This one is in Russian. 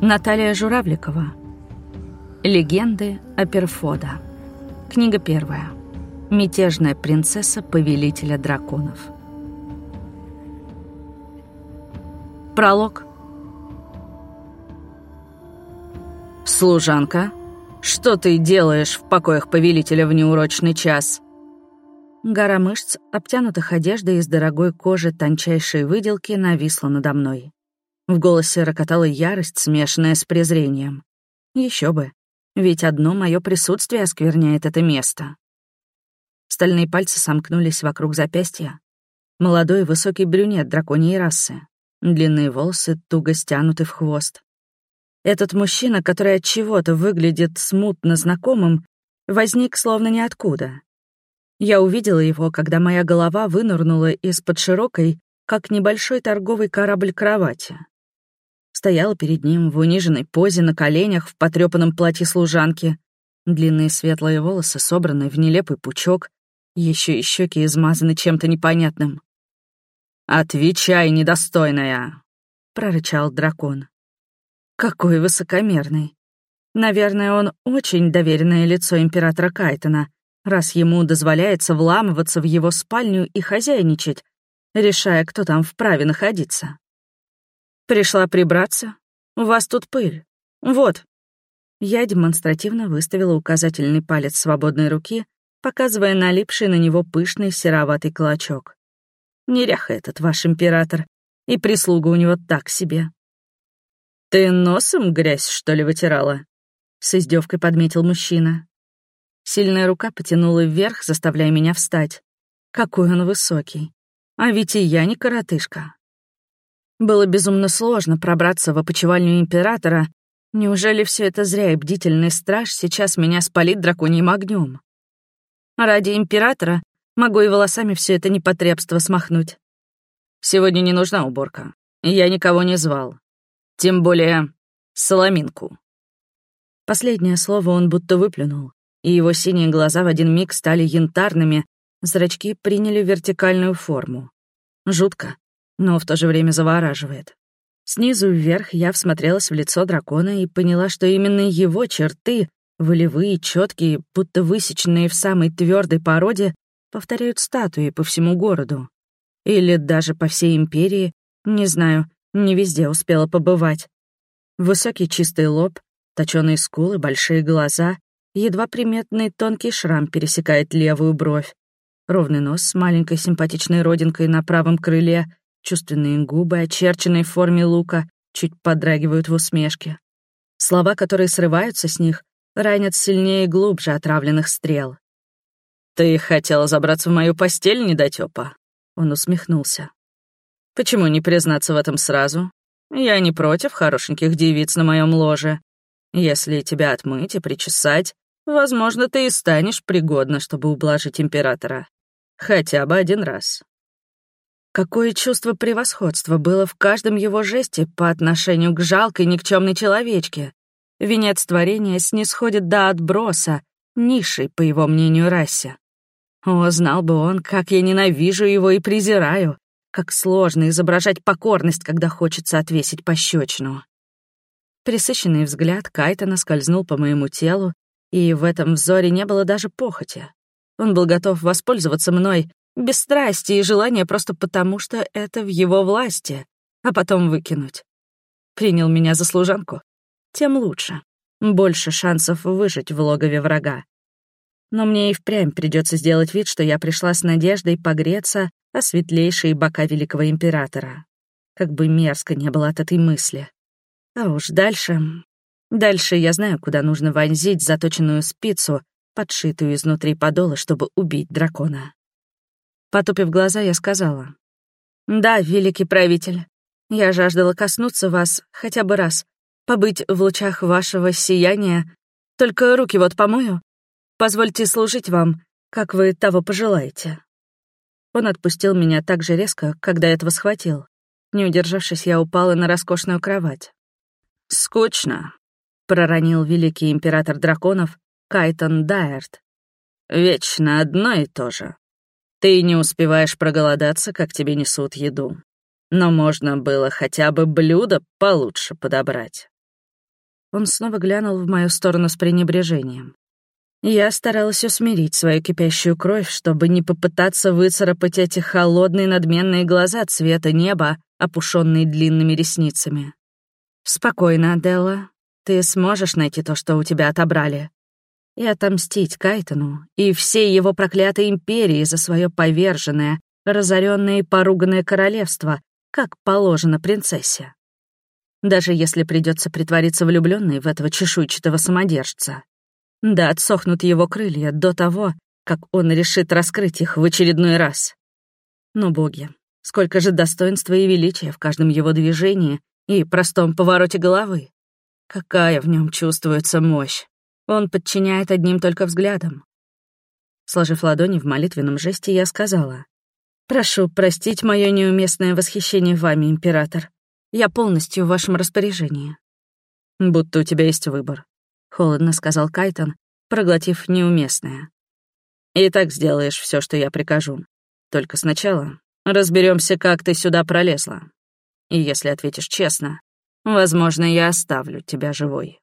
Наталья Журавликова. Легенды о Перфода. Книга первая. Мятежная принцесса повелителя драконов. Пролог. «Служанка, что ты делаешь в покоях повелителя в неурочный час?» Гора мышц, обтянутых одеждой из дорогой кожи тончайшей выделки, нависла надо мной. В голосе рокотала ярость, смешанная с презрением. Еще бы, ведь одно мое присутствие оскверняет это место. Стальные пальцы сомкнулись вокруг запястья. Молодой высокий брюнет драконьей расы. Длинные волосы туго стянуты в хвост. Этот мужчина, который от чего-то выглядит смутно знакомым, возник словно ниоткуда. Я увидела его, когда моя голова вынырнула из-под широкой, как небольшой торговый корабль кровати стояла перед ним в униженной позе на коленях в потрёпанном платье служанки. Длинные светлые волосы собраны в нелепый пучок, еще и щеки измазаны чем-то непонятным. «Отвечай, недостойная!» — прорычал дракон. Какой высокомерный. Наверное, он очень доверенное лицо императора Кайтона, раз ему дозволяется вламываться в его спальню и хозяйничать, решая, кто там вправе находиться. Пришла прибраться? У вас тут пыль. Вот. Я демонстративно выставила указательный палец свободной руки, показывая налипший на него пышный сероватый клочок. Неряха этот ваш император, и прислуга у него так себе. «Ты носом грязь, что ли, вытирала?» — с издевкой подметил мужчина. Сильная рука потянула вверх, заставляя меня встать. Какой он высокий. А ведь и я не коротышка. Было безумно сложно пробраться в опочивальню императора. Неужели все это зря, и бдительный страж сейчас меня спалит драконьим огнем? Ради императора могу и волосами все это непотребство смахнуть. Сегодня не нужна уборка. Я никого не звал. Тем более соломинку. Последнее слово он будто выплюнул, и его синие глаза в один миг стали янтарными, зрачки приняли вертикальную форму. Жутко, но в то же время завораживает. Снизу вверх я всмотрелась в лицо дракона и поняла, что именно его черты, волевые, четкие, будто высеченные в самой твердой породе, повторяют статуи по всему городу. Или даже по всей империи, не знаю, не везде успела побывать. Высокий чистый лоб, точёные скулы, большие глаза, едва приметный тонкий шрам пересекает левую бровь. Ровный нос с маленькой симпатичной родинкой на правом крыле, Чувственные губы, очерченные в форме лука, чуть подрагивают в усмешке. Слова, которые срываются с них, ранят сильнее и глубже отравленных стрел. «Ты хотела забраться в мою постель, недотёпа?» Он усмехнулся. «Почему не признаться в этом сразу? Я не против хорошеньких девиц на моем ложе. Если тебя отмыть и причесать, возможно, ты и станешь пригодна, чтобы ублажить императора. Хотя бы один раз. Какое чувство превосходства было в каждом его жесте по отношению к жалкой никчемной человечке. Венец творения снисходит до отброса, низшей, по его мнению, расе. О, знал бы он, как я ненавижу его и презираю, как сложно изображать покорность, когда хочется отвесить пощечину. Присыщенный взгляд Кайтона скользнул по моему телу, и в этом взоре не было даже похоти. Он был готов воспользоваться мной, без страсти и желания просто потому, что это в его власти, а потом выкинуть. Принял меня за служанку. Тем лучше. Больше шансов выжить в логове врага. Но мне и впрямь придется сделать вид, что я пришла с надеждой погреться о светлейшие бока великого императора. Как бы мерзко не было от этой мысли. А уж дальше... Дальше я знаю, куда нужно вонзить заточенную спицу, подшитую изнутри подола, чтобы убить дракона. Потупив глаза, я сказала. «Да, великий правитель, я жаждала коснуться вас хотя бы раз, побыть в лучах вашего сияния. Только руки вот помою. Позвольте служить вам, как вы того пожелаете». Он отпустил меня так же резко, когда этого схватил. Не удержавшись, я упала на роскошную кровать. «Скучно», — проронил великий император драконов Кайтон Дайерт. «Вечно одно и то же». Ты не успеваешь проголодаться, как тебе несут еду. Но можно было хотя бы блюдо получше подобрать. Он снова глянул в мою сторону с пренебрежением. Я старалась усмирить свою кипящую кровь, чтобы не попытаться выцарапать эти холодные надменные глаза цвета неба, опушенные длинными ресницами. «Спокойно, Аделла. Ты сможешь найти то, что у тебя отобрали. И отомстить Кайтону и всей его проклятой империи за свое поверженное, разоренное и поруганное королевство, как положено принцессе. Даже если придется притвориться влюбленной в этого чешуйчатого самодержца. Да отсохнут его крылья до того, как он решит раскрыть их в очередной раз. Но боги, сколько же достоинства и величия в каждом его движении и простом повороте головы. Какая в нем чувствуется мощь. Он подчиняет одним только взглядом. Сложив ладони в молитвенном жесте, я сказала, «Прошу простить мое неуместное восхищение вами, император. Я полностью в вашем распоряжении». «Будто у тебя есть выбор», — холодно сказал Кайтон, проглотив неуместное. «И так сделаешь все, что я прикажу. Только сначала разберемся, как ты сюда пролезла. И если ответишь честно, возможно, я оставлю тебя живой».